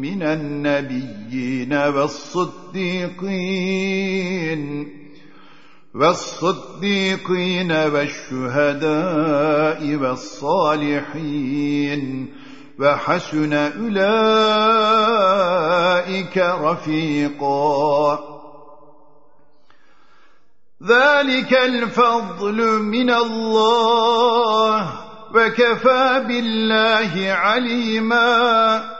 من النبيين والصديقين والصديقين والشهداء والصالحين وحسن أولئك رفيقا. ذلك الفضل من الله وكفى بالله عليماً.